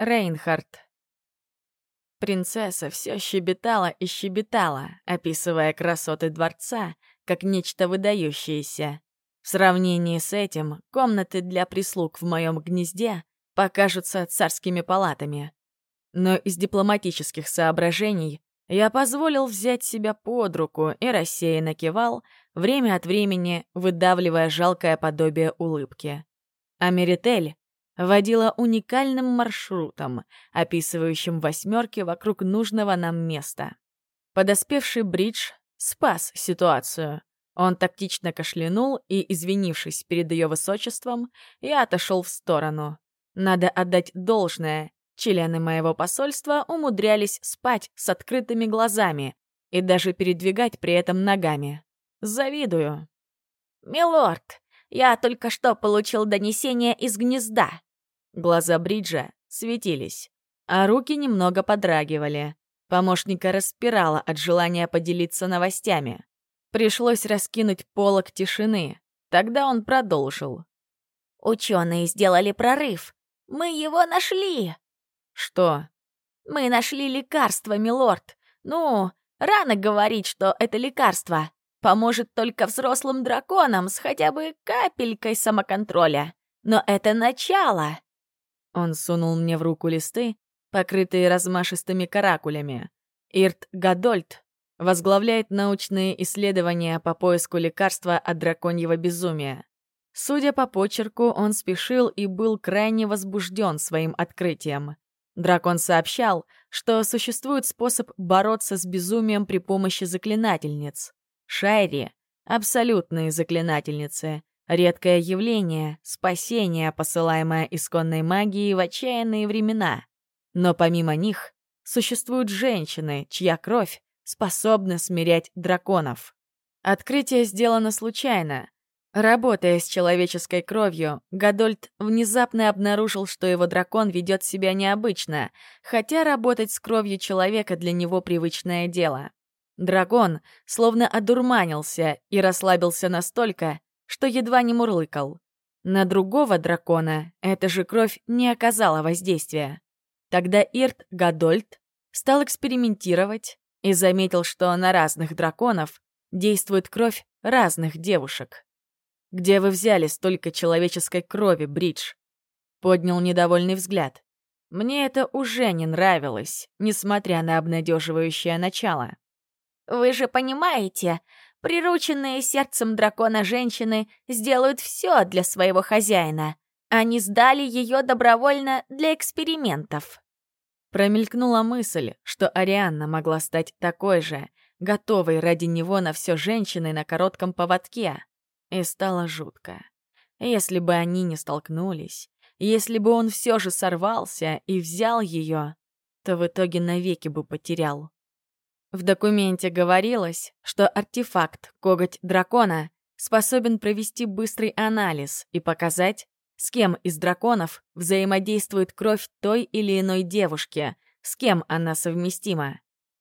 Рейнхард. Принцесса все щебетала и щебетала, описывая красоты дворца как нечто выдающееся. В сравнении с этим комнаты для прислуг в моем гнезде покажутся царскими палатами. Но из дипломатических соображений я позволил взять себя под руку и рассеянно кивал, время от времени выдавливая жалкое подобие улыбки. А Меритель водила уникальным маршрутом, описывающим восьмерки вокруг нужного нам места. Подоспевший бридж спас ситуацию. Он тактично кашлянул и, извинившись перед ее высочеством, я отошел в сторону. Надо отдать должное. Члены моего посольства умудрялись спать с открытыми глазами и даже передвигать при этом ногами. Завидую. «Милорд, я только что получил донесение из гнезда. Глаза Бриджа светились, а руки немного подрагивали. Помощника распирала от желания поделиться новостями. Пришлось раскинуть полог тишины. Тогда он продолжил. «Ученые сделали прорыв. Мы его нашли!» «Что?» «Мы нашли лекарство, милорд. Ну, рано говорить, что это лекарство. Поможет только взрослым драконам с хотя бы капелькой самоконтроля. Но это начало!» Он сунул мне в руку листы, покрытые размашистыми каракулями. Ирт Гадольд возглавляет научные исследования по поиску лекарства от драконьего безумия. Судя по почерку, он спешил и был крайне возбужден своим открытием. Дракон сообщал, что существует способ бороться с безумием при помощи заклинательниц. Шайри — абсолютные заклинательницы, Редкое явление — спасение, посылаемое исконной магией в отчаянные времена. Но помимо них существуют женщины, чья кровь способна смирять драконов. Открытие сделано случайно. Работая с человеческой кровью, Гадольд внезапно обнаружил, что его дракон ведет себя необычно, хотя работать с кровью человека для него привычное дело. Дракон словно одурманился и расслабился настолько, что едва не мурлыкал. На другого дракона эта же кровь не оказала воздействия. Тогда Ирт Гадольд стал экспериментировать и заметил, что на разных драконов действует кровь разных девушек. «Где вы взяли столько человеческой крови, Бридж?» Поднял недовольный взгляд. Мне это уже не нравилось, несмотря на обнадеживающее начало. «Вы же понимаете, Прирученные сердцем дракона женщины сделают все для своего хозяина. Они сдали ее добровольно для экспериментов. Промелькнула мысль, что Арианна могла стать такой же, готовой ради него на все женщины на коротком поводке. И стало жутко. Если бы они не столкнулись, если бы он все же сорвался и взял ее, то в итоге навеки бы потерял. В документе говорилось, что артефакт «Коготь дракона» способен провести быстрый анализ и показать, с кем из драконов взаимодействует кровь той или иной девушки, с кем она совместима.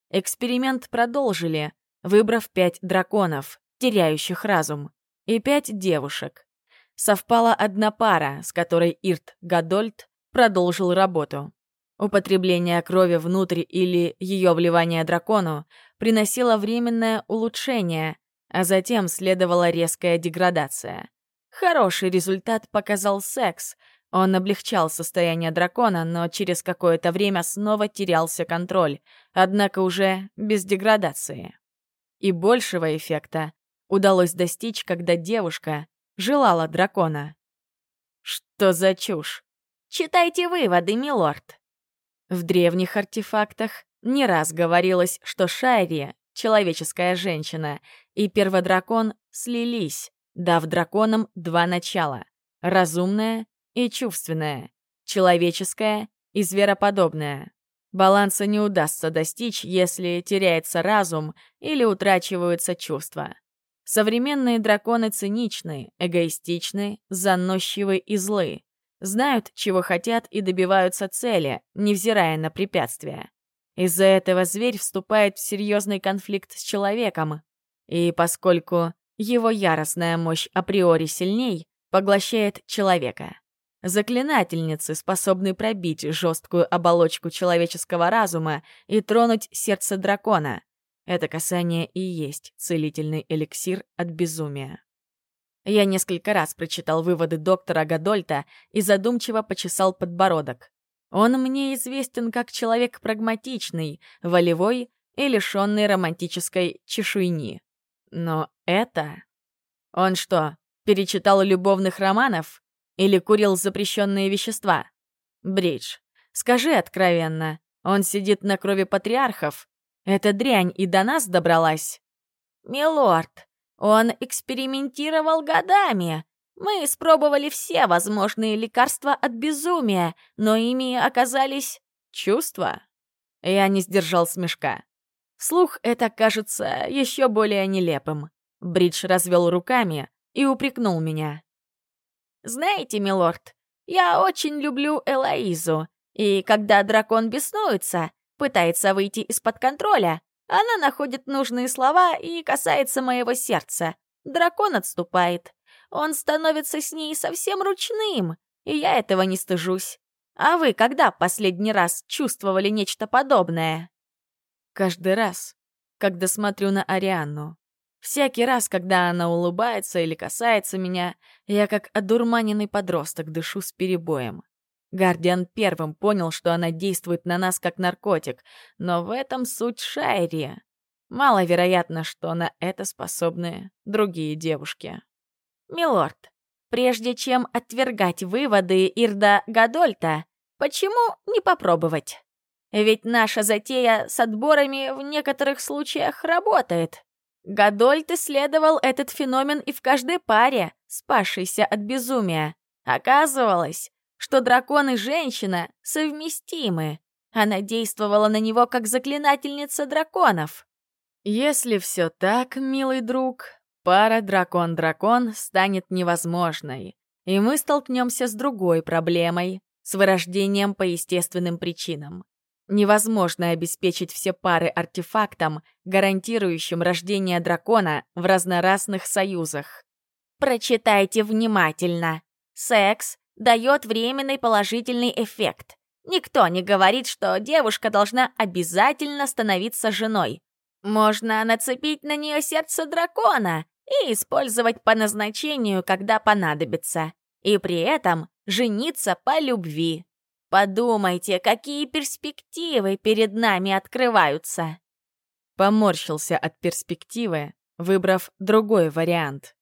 Эксперимент продолжили, выбрав пять драконов, теряющих разум, и пять девушек. Совпала одна пара, с которой Ирт Гадольд продолжил работу. Употребление крови внутрь или ее вливание дракону приносило временное улучшение, а затем следовала резкая деградация. Хороший результат показал секс. Он облегчал состояние дракона, но через какое-то время снова терялся контроль, однако уже без деградации. И большего эффекта удалось достичь, когда девушка желала дракона. Что за чушь? Читайте выводы, милорд. В древних артефактах не раз говорилось, что Шайри, человеческая женщина, и перводракон слились, дав драконам два начала — разумное и чувственное, человеческое и звероподобное. Баланса не удастся достичь, если теряется разум или утрачиваются чувства. Современные драконы циничны, эгоистичны, заносчивы и злы знают, чего хотят и добиваются цели, невзирая на препятствия. Из-за этого зверь вступает в серьезный конфликт с человеком, и поскольку его яростная мощь априори сильней, поглощает человека. Заклинательницы способны пробить жесткую оболочку человеческого разума и тронуть сердце дракона. Это касание и есть целительный эликсир от безумия. Я несколько раз прочитал выводы доктора Гадольта и задумчиво почесал подбородок. Он мне известен как человек прагматичный, волевой и лишённый романтической чешуйни. Но это... Он что, перечитал любовных романов? Или курил запрещенные вещества? Бридж, скажи откровенно, он сидит на крови патриархов эта дрянь и до нас добралась. Милорд, он экспериментировал годами. Мы испробовали все возможные лекарства от безумия, но ими оказались чувства. Я не сдержал смешка. Слух это кажется еще более нелепым. Бридж развел руками и упрекнул меня. «Знаете, милорд, я очень люблю Элоизу, и когда дракон беснуется, пытается выйти из-под контроля. Она находит нужные слова и касается моего сердца. Дракон отступает. Он становится с ней совсем ручным, и я этого не стыжусь. А вы когда последний раз чувствовали нечто подобное? Каждый раз, когда смотрю на Арианну. Всякий раз, когда она улыбается или касается меня, я как одурманенный подросток дышу с перебоем. Гардиан первым понял, что она действует на нас как наркотик, но в этом суть Шайри. Маловероятно, что на это способны другие девушки. «Милорд, прежде чем отвергать выводы Ирда Гадольта, почему не попробовать? Ведь наша затея с отборами в некоторых случаях работает. Гадольт исследовал этот феномен и в каждой паре, спасшейся от безумия. Оказывалось, что дракон и женщина совместимы. Она действовала на него как заклинательница драконов. Если все так, милый друг, пара дракон-дракон станет невозможной, и мы столкнемся с другой проблемой, с вырождением по естественным причинам. Невозможно обеспечить все пары артефактом, гарантирующим рождение дракона в разнорасных союзах. Прочитайте внимательно. Секс дает временный положительный эффект. Никто не говорит, что девушка должна обязательно становиться женой. Можно нацепить на нее сердце дракона и использовать по назначению, когда понадобится. И при этом жениться по любви. Подумайте, какие перспективы перед нами открываются. Поморщился от перспективы, выбрав другой вариант.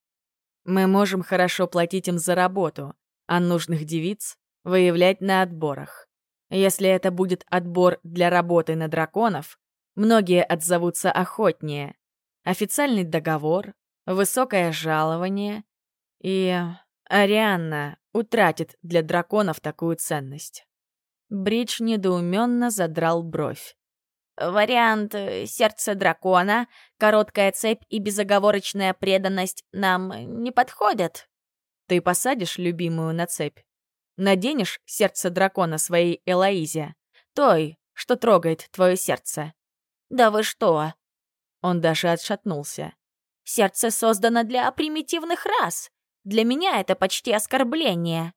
Мы можем хорошо платить им за работу, а нужных девиц выявлять на отборах. Если это будет отбор для работы на драконов, многие отзовутся охотнее. Официальный договор, высокое жалование, и Арианна утратит для драконов такую ценность. Бридж недоуменно задрал бровь. Вариант э, «Сердце дракона», «Короткая цепь» и «Безоговорочная преданность» нам не подходят. Ты посадишь любимую на цепь? Наденешь сердце дракона своей Элоизе? Той, что трогает твое сердце? Да вы что? Он даже отшатнулся. Сердце создано для примитивных рас. Для меня это почти оскорбление.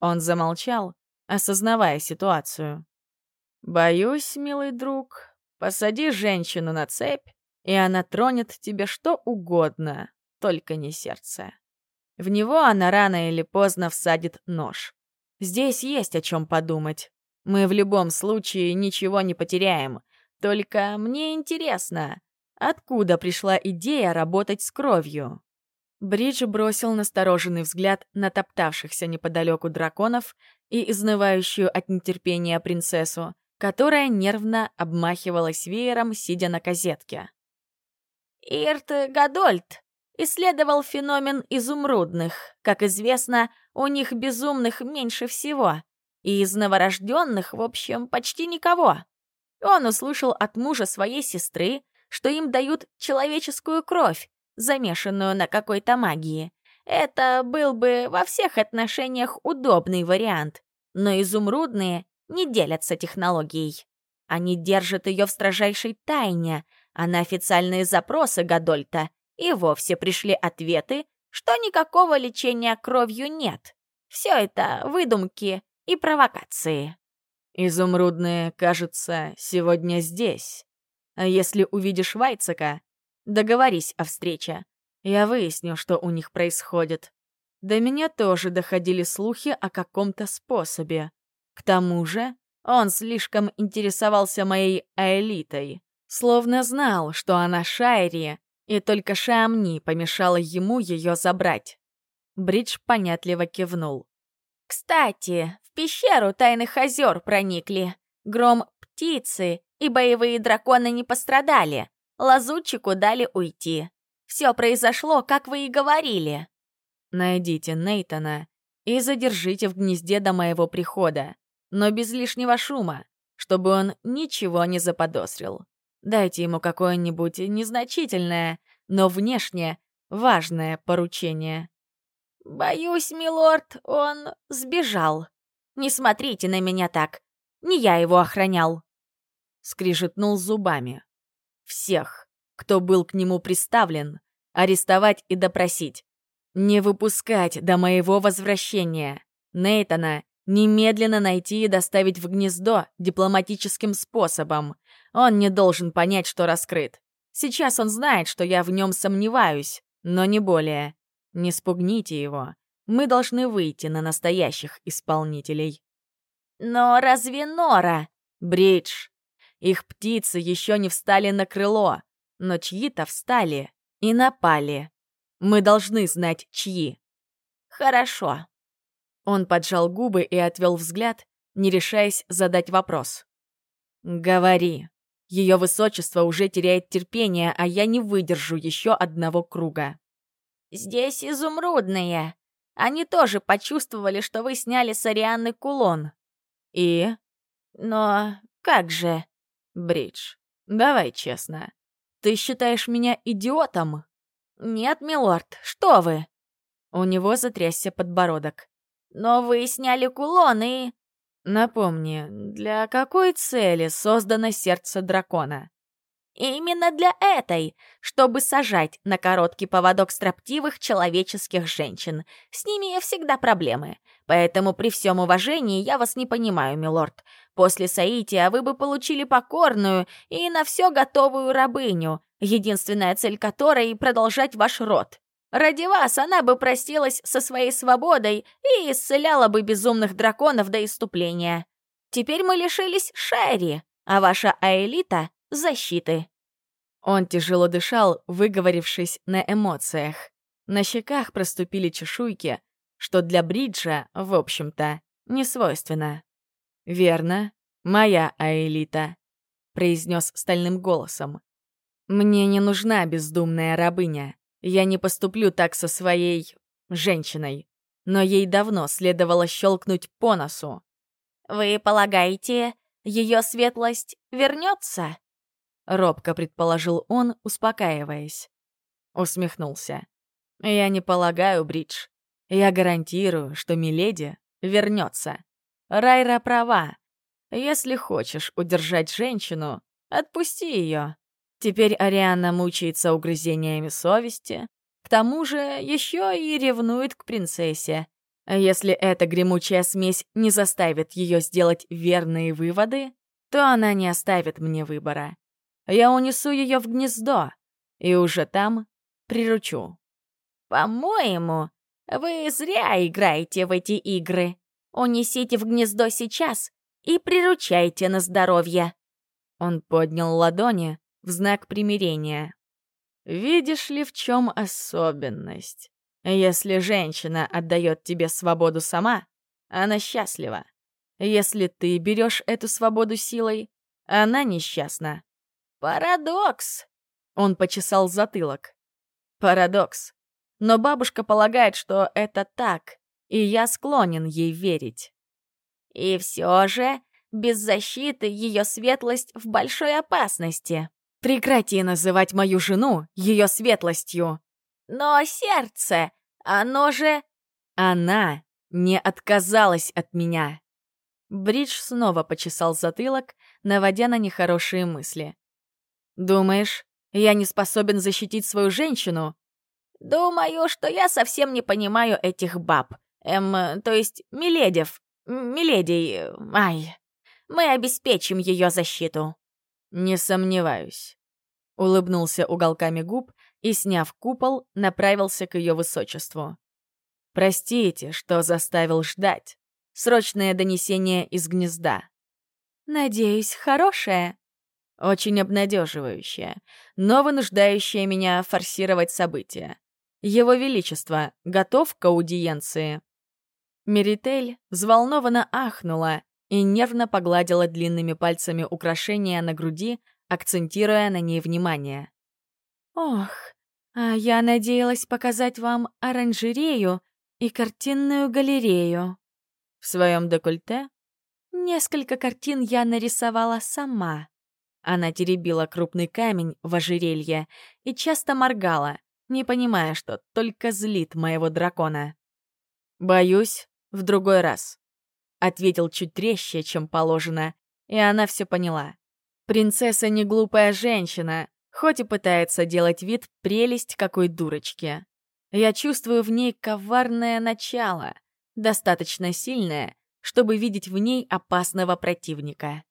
Он замолчал, осознавая ситуацию. «Боюсь, милый друг, посади женщину на цепь, и она тронет тебе что угодно, только не сердце». В него она рано или поздно всадит нож. Здесь есть о чем подумать. Мы в любом случае ничего не потеряем. Только мне интересно, откуда пришла идея работать с кровью? Бридж бросил настороженный взгляд на топтавшихся неподалеку драконов и изнывающую от нетерпения принцессу, которая нервно обмахивалась веером, сидя на козетке. «Ирт Гадольд, исследовал феномен изумрудных. Как известно, у них безумных меньше всего. И из новорожденных, в общем, почти никого. Он услышал от мужа своей сестры, что им дают человеческую кровь, замешанную на какой-то магии. Это был бы во всех отношениях удобный вариант, но изумрудные не делятся технологией. Они держат ее в строжайшей тайне, а на официальные запросы Гадольта и вовсе пришли ответы, что никакого лечения кровью нет. Все это выдумки и провокации. Изумрудные, кажется, сегодня здесь. А если увидишь Вайцека, договорись о встрече. Я выясню, что у них происходит. До меня тоже доходили слухи о каком-то способе. К тому же он слишком интересовался моей аэлитой, словно знал, что она Шайри, и только Шамни помешала ему ее забрать. Бридж понятливо кивнул. «Кстати, в пещеру тайных озер проникли. Гром птицы и боевые драконы не пострадали. Лазутчику дали уйти. Все произошло, как вы и говорили». «Найдите Нейтона и задержите в гнезде до моего прихода, но без лишнего шума, чтобы он ничего не заподозрил. Дайте ему какое-нибудь незначительное, но внешне важное поручение». «Боюсь, милорд, он сбежал. Не смотрите на меня так. Не я его охранял». Скрижетнул зубами. «Всех, кто был к нему приставлен, арестовать и допросить. Не выпускать до моего возвращения. Нейтана немедленно найти и доставить в гнездо дипломатическим способом. Он не должен понять, что раскрыт. Сейчас он знает, что я в нем сомневаюсь, но не более. Не спугните его. Мы должны выйти на настоящих исполнителей. Но разве Нора? Бридж. Их птицы еще не встали на крыло, но чьи-то встали и напали. Мы должны знать, чьи. Хорошо. Он поджал губы и отвел взгляд, не решаясь задать вопрос. «Говори. Ее высочество уже теряет терпение, а я не выдержу еще одного круга». «Здесь изумрудные. Они тоже почувствовали, что вы сняли с Арианы кулон». «И?» «Но как же?» «Бридж, давай честно. Ты считаешь меня идиотом?» «Нет, милорд, что вы?» У него затрясся подбородок. «Но вы сняли кулон и...» «Напомни, для какой цели создано сердце дракона?» Именно для этой, чтобы сажать на короткий поводок строптивых человеческих женщин. С ними всегда проблемы. Поэтому при всем уважении я вас не понимаю, милорд. После Саития вы бы получили покорную и на все готовую рабыню, единственная цель которой — продолжать ваш род. Ради вас она бы простилась со своей свободой и исцеляла бы безумных драконов до иступления. Теперь мы лишились Шайри, а ваша Аэлита защиты. Он тяжело дышал, выговорившись на эмоциях. На щеках проступили чешуйки, что для Бриджа, в общем-то, не свойственно. «Верно, моя Аэлита», — произнес стальным голосом. «Мне не нужна бездумная рабыня. Я не поступлю так со своей... женщиной. Но ей давно следовало щелкнуть по носу». «Вы полагаете, ее светлость вернется?» Робко предположил он, успокаиваясь. Усмехнулся. «Я не полагаю, Бридж. Я гарантирую, что Миледи вернется. Райра права. Если хочешь удержать женщину, отпусти ее. Теперь Ариана мучается угрызениями совести. К тому же еще и ревнует к принцессе. Если эта гремучая смесь не заставит ее сделать верные выводы, то она не оставит мне выбора. Я унесу ее в гнездо и уже там приручу. По-моему, вы зря играете в эти игры. Унесите в гнездо сейчас и приручайте на здоровье. Он поднял ладони в знак примирения. Видишь ли, в чем особенность? Если женщина отдает тебе свободу сама, она счастлива. Если ты берешь эту свободу силой, она несчастна. «Парадокс!» Он почесал затылок. «Парадокс. Но бабушка полагает, что это так, и я склонен ей верить». «И все же, без защиты ее светлость в большой опасности». «Прекрати называть мою жену ее светлостью!» «Но сердце, оно же...» «Она не отказалась от меня!» Бридж снова почесал затылок, наводя на нехорошие мысли. «Думаешь, я не способен защитить свою женщину?» «Думаю, что я совсем не понимаю этих баб. Эм, то есть Миледев, Миледий, ай. Мы обеспечим ее защиту». «Не сомневаюсь», — улыбнулся уголками губ и, сняв купол, направился к ее высочеству. «Простите, что заставил ждать. Срочное донесение из гнезда». «Надеюсь, хорошее?» Очень обнадеживающее, но вынуждающее меня форсировать события. Его Величество готов к аудиенции. Меритель взволнованно ахнула и нервно погладила длинными пальцами украшения на груди, акцентируя на ней внимание. «Ох, а я надеялась показать вам оранжерею и картинную галерею». В своем декольте? Несколько картин я нарисовала сама. Она теребила крупный камень в ожерелье и часто моргала, не понимая, что только злит моего дракона. «Боюсь, в другой раз», — ответил чуть резче, чем положено, и она все поняла. Принцесса не глупая женщина, хоть и пытается делать вид прелесть какой дурочки. Я чувствую в ней коварное начало, достаточно сильное, чтобы видеть в ней опасного противника.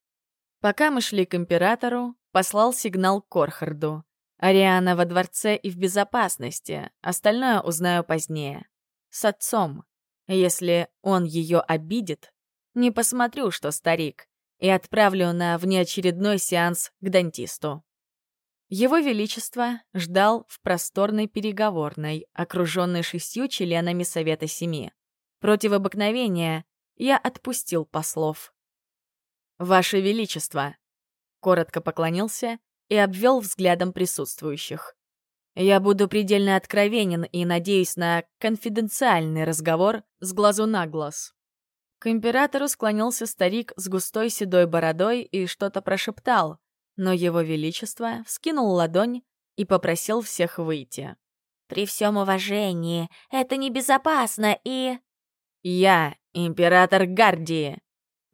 Пока мы шли к императору, послал сигнал Корхарду. Ариана во дворце и в безопасности, остальное узнаю позднее. С отцом. Если он ее обидит, не посмотрю, что старик, и отправлю на внеочередной сеанс к дантисту. Его Величество ждал в просторной переговорной, окруженной шестью членами Совета Семи. Против обыкновения я отпустил послов. «Ваше Величество!» Коротко поклонился и обвел взглядом присутствующих. «Я буду предельно откровенен и надеюсь на конфиденциальный разговор с глазу на глаз». К императору склонился старик с густой седой бородой и что-то прошептал, но его величество вскинул ладонь и попросил всех выйти. «При всем уважении, это небезопасно и...» «Я император Гардии»,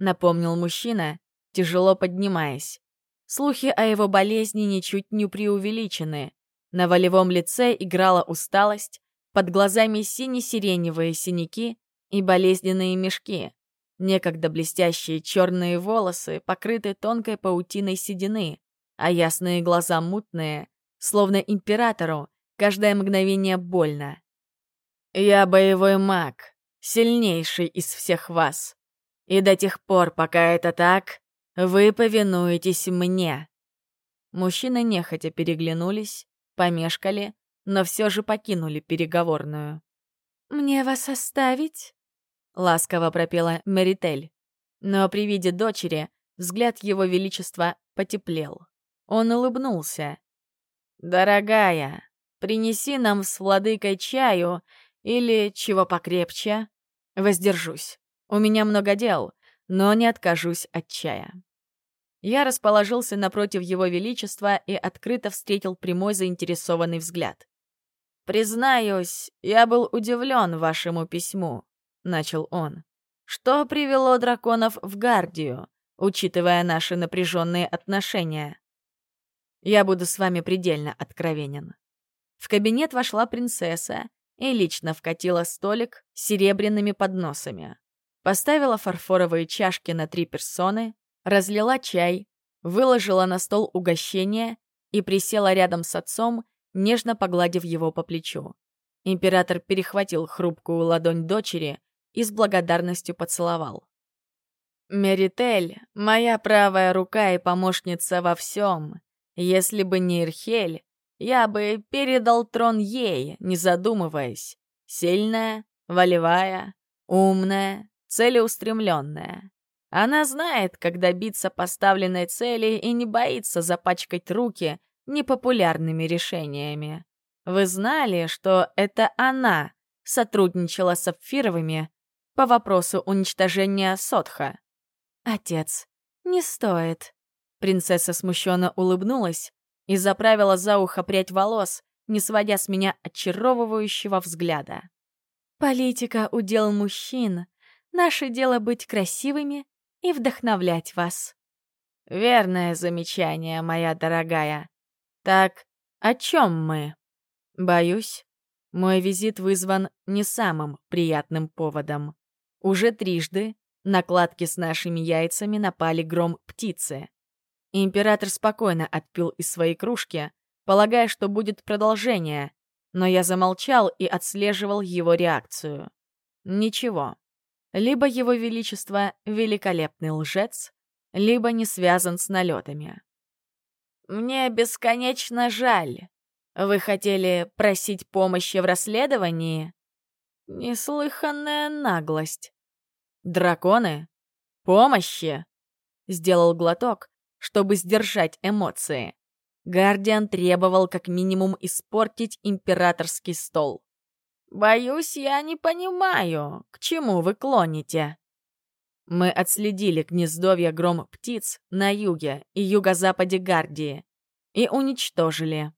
напомнил мужчина, тяжело поднимаясь. Слухи о его болезни ничуть не преувеличены. На волевом лице играла усталость, под глазами сине-сиреневые синяки и болезненные мешки. Некогда блестящие черные волосы покрыты тонкой паутиной седины, а ясные глаза мутные, словно императору, каждое мгновение больно. «Я боевой маг, сильнейший из всех вас. И до тех пор, пока это так, вы повинуетесь мне». Мужчины нехотя переглянулись, помешкали, но все же покинули переговорную. «Мне вас оставить?» — ласково пропела Меритель. Но при виде дочери взгляд его величества потеплел. Он улыбнулся. «Дорогая, принеси нам с владыкой чаю или чего покрепче. Воздержусь. У меня много дел, но не откажусь от чая. Я расположился напротив его величества и открыто встретил прямой заинтересованный взгляд. «Признаюсь, я был удивлен вашему письму», — начал он. «Что привело драконов в Гардию, учитывая наши напряженные отношения?» Я буду с вами предельно откровенен. В кабинет вошла принцесса и лично вкатила столик с серебряными подносами. Поставила фарфоровые чашки на три персоны, разлила чай, выложила на стол угощение и присела рядом с отцом, нежно погладив его по плечу. Император перехватил хрупкую ладонь дочери и с благодарностью поцеловал. «Меритель — моя правая рука и помощница во всем. Если бы не Ирхель, я бы передал трон ей, не задумываясь. Сильная, волевая, умная, целеустремленная. Она знает, как добиться поставленной цели и не боится запачкать руки непопулярными решениями. Вы знали, что это она сотрудничала с Сапфировыми по вопросу уничтожения Сотха? Отец, не стоит. Принцесса смущенно улыбнулась и заправила за ухо прядь волос, не сводя с меня очаровывающего взгляда. Политика — удел мужчин, Наше дело быть красивыми и вдохновлять вас. Верное замечание, моя дорогая. Так, о чем мы? Боюсь, Мой визит вызван не самым приятным поводом. Уже трижды на кладки с нашими яйцами напали гром птицы. Император спокойно отпил из своей кружки, полагая, что будет продолжение, но я замолчал и отслеживал его реакцию. Ничего. Либо его величество — великолепный лжец, либо не связан с налетами. «Мне бесконечно жаль. Вы хотели просить помощи в расследовании?» Неслыханная наглость. «Драконы? Помощи?» Сделал глоток, чтобы сдержать эмоции. Гардиан требовал как минимум испортить императорский стол. «Боюсь, я не понимаю, к чему вы клоните?» Мы отследили гнездовье гром птиц на юге и юго-западе Гардии и уничтожили.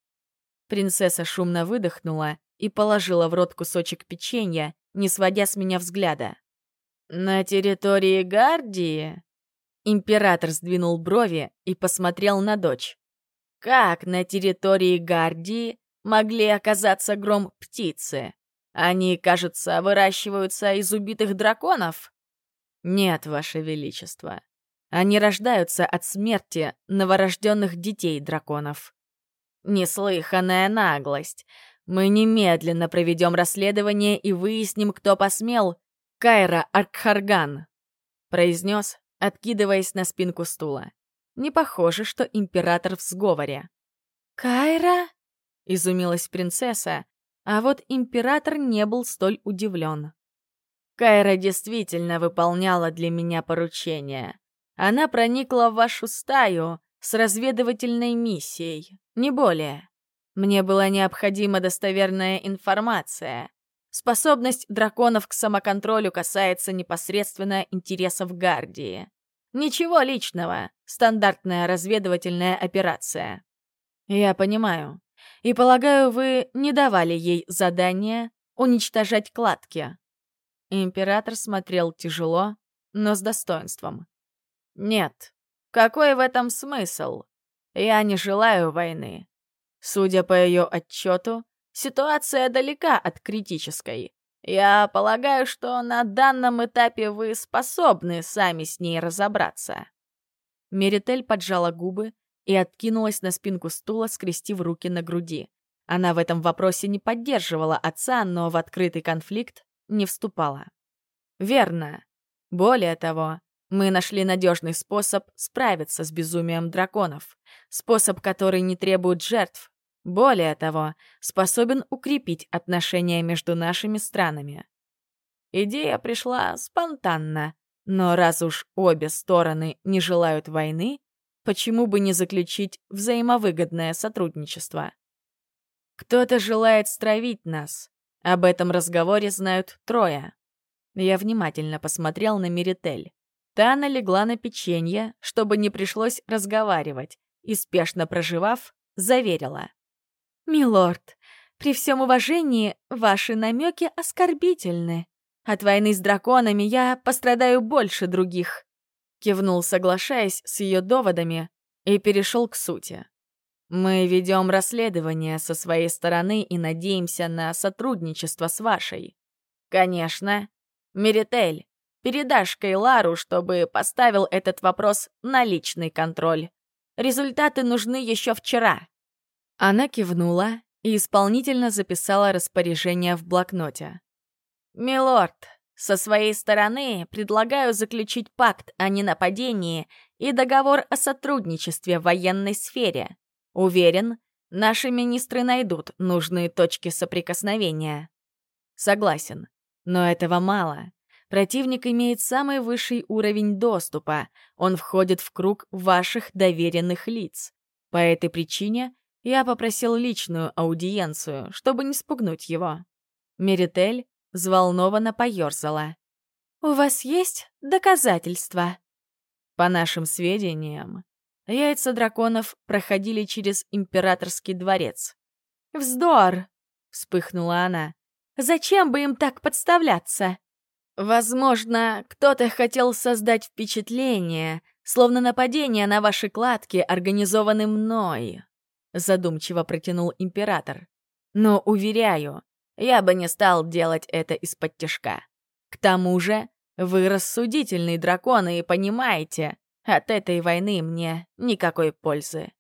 Принцесса шумно выдохнула и положила в рот кусочек печенья, не сводя с меня взгляда. «На территории Гардии?» Император сдвинул брови и посмотрел на дочь. «Как на территории Гардии могли оказаться гром птицы?» Они, кажется, выращиваются из убитых драконов? Нет, Ваше Величество. Они рождаются от смерти новорожденных детей драконов. Неслыханная наглость. Мы немедленно проведем расследование и выясним, кто посмел. Кайра Аркхарган, произнес, откидываясь на спинку стула. Не похоже, что император в сговоре. «Кайра?» — изумилась принцесса, а вот император не был столь удивлен. Кайра действительно выполняла для меня поручение. Она проникла в вашу стаю с разведывательной миссией, не более. Мне была необходима достоверная информация. Способность драконов к самоконтролю касается непосредственно интересов Гардии. Ничего личного, стандартная разведывательная операция. Я понимаю. И, полагаю, вы не давали ей задание уничтожать кладки. Император смотрел тяжело, но с достоинством. Нет, какой в этом смысл? Я не желаю войны. Судя по ее отчету, ситуация далека от критической. Я полагаю, что на данном этапе вы способны сами с ней разобраться. Меритель поджала губы и откинулась на спинку стула, скрестив руки на груди. Она в этом вопросе не поддерживала отца, но в открытый конфликт не вступала. Верно. Более того, мы нашли надежный способ справиться с безумием драконов. Способ, который не требует жертв. Более того, способен укрепить отношения между нашими странами. Идея пришла спонтанно, но раз уж обе стороны не желают войны, Почему бы не заключить взаимовыгодное сотрудничество? Кто-то желает стравить нас. Об этом разговоре знают трое. Я внимательно посмотрел на Меритель. Та налегла на печенье, чтобы не пришлось разговаривать, и, спешно проживав, заверила. «Милорд, при всем уважении, ваши намеки оскорбительны. От войны с драконами я пострадаю больше других. Кивнул, соглашаясь с ее доводами, и перешел к сути. «Мы ведем расследование со своей стороны и надеемся на сотрудничество с вашей. Конечно. Меритель, передашь Кайлару, чтобы поставил этот вопрос на личный контроль. Результаты нужны еще вчера». Она кивнула и исполнительно записала распоряжение в блокноте. «Милорд, со своей стороны предлагаю заключить пакт о ненападении и договор о сотрудничестве в военной сфере. Уверен, наши министры найдут нужные точки соприкосновения. Согласен, но этого мало. Противник имеет самый высший уровень доступа, он входит в круг ваших доверенных лиц. По этой причине я попросил личную аудиенцию, чтобы не спугнуть его. Меритель взволнованно поёрзала. «У вас есть доказательства?» По нашим сведениям, яйца драконов проходили через императорский дворец. «Вздор!» — вспыхнула она. «Зачем бы им так подставляться?» «Возможно, кто-то хотел создать впечатление, словно нападение на ваши кладки организованы мной», — задумчиво протянул император. «Но, уверяю, я бы не стал делать это из-под тяжка. К тому же, вы рассудительный дракон и понимаете, от этой войны мне никакой пользы.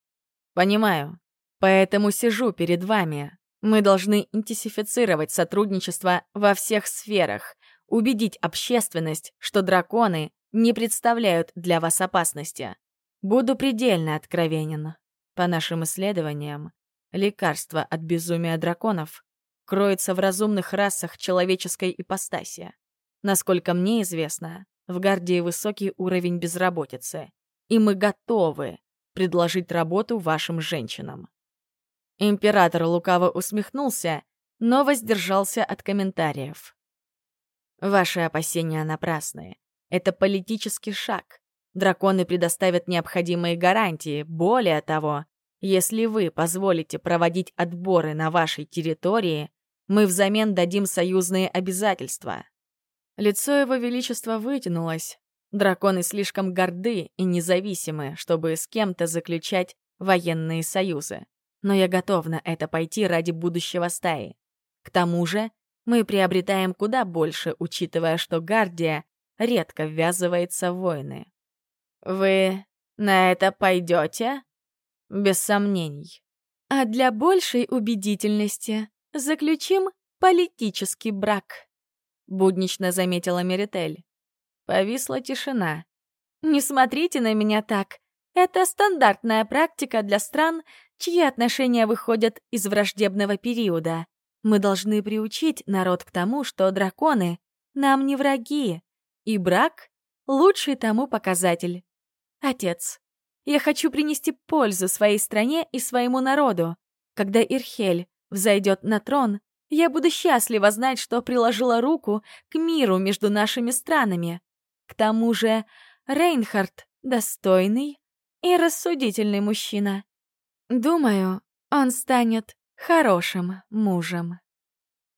Понимаю. Поэтому сижу перед вами. Мы должны интенсифицировать сотрудничество во всех сферах, убедить общественность, что драконы не представляют для вас опасности. Буду предельно откровенен. По нашим исследованиям, лекарство от безумия драконов кроется в разумных расах человеческой ипостаси. Насколько мне известно, в Гардии высокий уровень безработицы, и мы готовы предложить работу вашим женщинам. Император лукаво усмехнулся, но воздержался от комментариев. Ваши опасения напрасны. Это политический шаг. Драконы предоставят необходимые гарантии. Более того, если вы позволите проводить отборы на вашей территории, мы взамен дадим союзные обязательства. Лицо его величества вытянулось. Драконы слишком горды и независимы, чтобы с кем-то заключать военные союзы. Но я готов на это пойти ради будущего стаи. К тому же, мы приобретаем куда больше, учитывая, что Гардия редко ввязывается в войны. Вы на это пойдете? Без сомнений. А для большей убедительности заключим политический брак. — буднично заметила Меритель. Повисла тишина. «Не смотрите на меня так. Это стандартная практика для стран, чьи отношения выходят из враждебного периода. Мы должны приучить народ к тому, что драконы нам не враги, и брак — лучший тому показатель. Отец, я хочу принести пользу своей стране и своему народу. Когда Ирхель взойдет на трон, я буду счастлива знать, что приложила руку к миру между нашими странами. К тому же Рейнхард — достойный и рассудительный мужчина. Думаю, он станет хорошим мужем.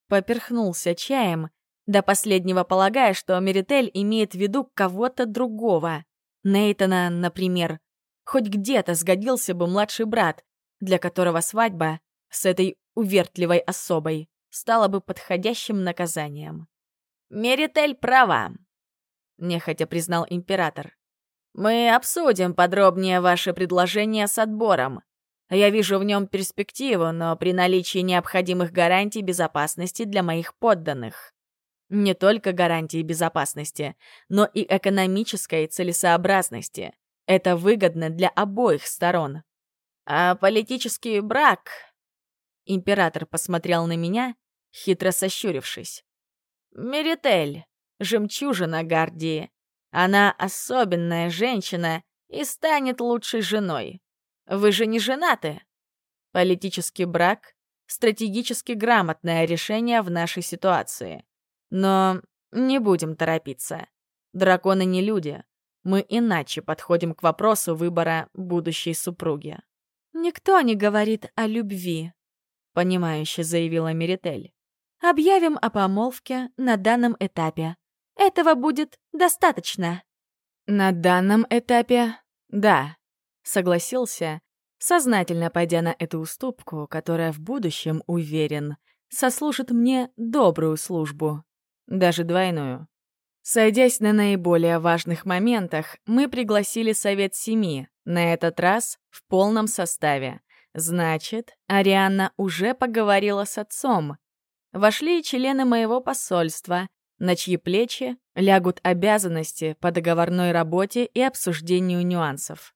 Поперхнулся чаем, до последнего полагая, что Меритель имеет в виду кого-то другого. Нейтана, например. Хоть где-то сгодился бы младший брат, для которого свадьба с этой увертливой особой стало бы подходящим наказанием. «Меритель права», — нехотя признал император. «Мы обсудим подробнее ваше предложение с отбором. Я вижу в нем перспективу, но при наличии необходимых гарантий безопасности для моих подданных. Не только гарантии безопасности, но и экономической целесообразности. Это выгодно для обоих сторон. А политический брак Император посмотрел на меня, хитро сощурившись. «Меритель, жемчужина Гардии. Она особенная женщина и станет лучшей женой. Вы же не женаты?» Политический брак — стратегически грамотное решение в нашей ситуации. Но не будем торопиться. Драконы не люди. Мы иначе подходим к вопросу выбора будущей супруги. «Никто не говорит о любви», понимающе заявила Меритель. Объявим о помолвке на данном этапе. Этого будет достаточно. На данном этапе, да, согласился, сознательно пойдя на эту уступку, которая в будущем, уверен, сослужит мне добрую службу, даже двойную. Сойдясь на наиболее важных моментах, мы пригласили Совет Семи, на этот раз в полном составе. Значит, Арианна уже поговорила с отцом. Вошли и члены моего посольства, на чьи плечи лягут обязанности по договорной работе и обсуждению нюансов.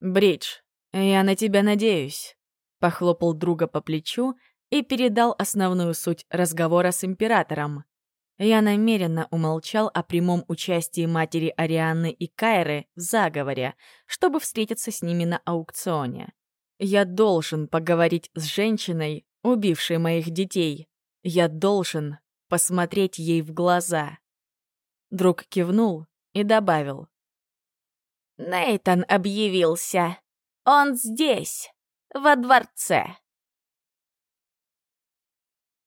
«Бридж, я на тебя надеюсь», — похлопал друга по плечу и передал основную суть разговора с императором. Я намеренно умолчал о прямом участии матери Арианны и Кайры в заговоре, чтобы встретиться с ними на аукционе. Я должен поговорить с женщиной, убившей моих детей. Я должен посмотреть ей в глаза. Друг кивнул и добавил. Нейтан объявился. Он здесь, во дворце.